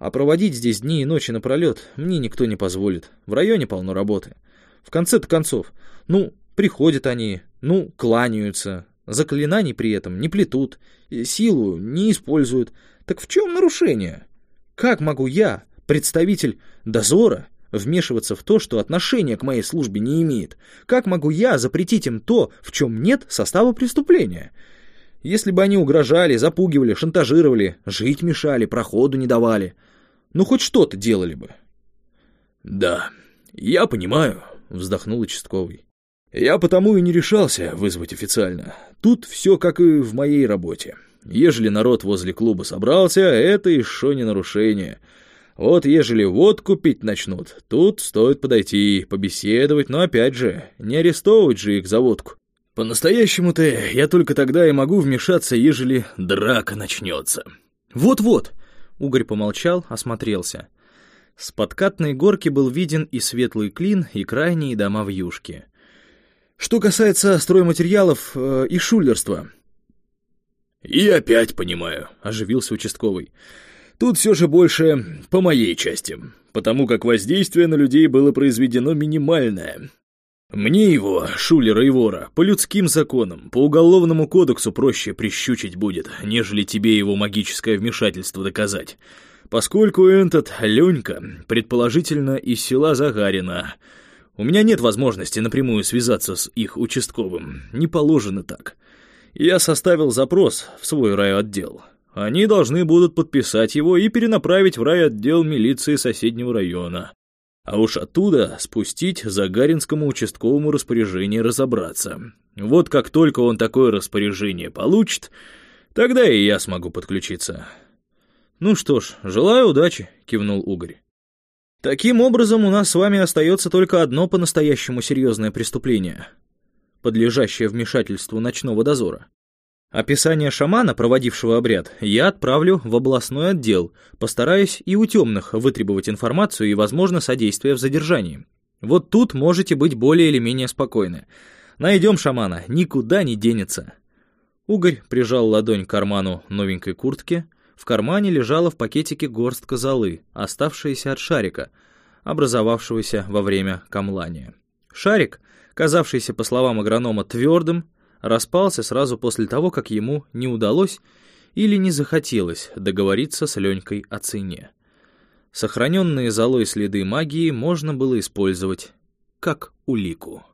А проводить здесь дни и ночи напролет мне никто не позволит. В районе полно работы. В конце-то концов, ну, приходят они, ну, кланяются, заклинаний при этом не плетут, силу не используют. Так в чем нарушение? Как могу я, представитель дозора, вмешиваться в то, что отношения к моей службе не имеет? Как могу я запретить им то, в чем нет состава преступления? Если бы они угрожали, запугивали, шантажировали, жить мешали, проходу не давали, ну хоть что-то делали бы. «Да, я понимаю», — вздохнул участковый. «Я потому и не решался вызвать официально. Тут все как и в моей работе. Ежели народ возле клуба собрался, это еще не нарушение. Вот ежели водку пить начнут, тут стоит подойти, побеседовать, но опять же, не арестовывать же их за водку. По-настоящему-то я только тогда и могу вмешаться, ежели драка начнется. Вот-вот, Угорь помолчал, осмотрелся. С подкатной горки был виден и светлый клин, и крайние дома в юшке. Что касается стройматериалов э, и шулерства, «И опять понимаю», — оживился участковый. «Тут все же больше по моей части, потому как воздействие на людей было произведено минимальное. Мне его, шулера и вора, по людским законам, по уголовному кодексу проще прищучить будет, нежели тебе его магическое вмешательство доказать, поскольку этот Ленька, предположительно, из села Загарина. У меня нет возможности напрямую связаться с их участковым, не положено так». Я составил запрос в свой райотдел. Они должны будут подписать его и перенаправить в райотдел милиции соседнего района. А уж оттуда спустить Загаринскому участковому распоряжение разобраться. Вот как только он такое распоряжение получит, тогда и я смогу подключиться. «Ну что ж, желаю удачи», — кивнул Угорь. «Таким образом, у нас с вами остается только одно по-настоящему серьезное преступление подлежащее вмешательству ночного дозора. Описание шамана, проводившего обряд, я отправлю в областной отдел, постараюсь и у темных вытребовать информацию и, возможно, содействие в задержании. Вот тут можете быть более или менее спокойны. Найдем шамана, никуда не денется. Угорь прижал ладонь к карману новенькой куртки. В кармане лежала в пакетике горстка золы, оставшаяся от шарика, образовавшегося во время камлания. Шарик казавшийся, по словам агронома, твердым, распался сразу после того, как ему не удалось или не захотелось договориться с Ленькой о цене. Сохраненные золой следы магии можно было использовать как улику.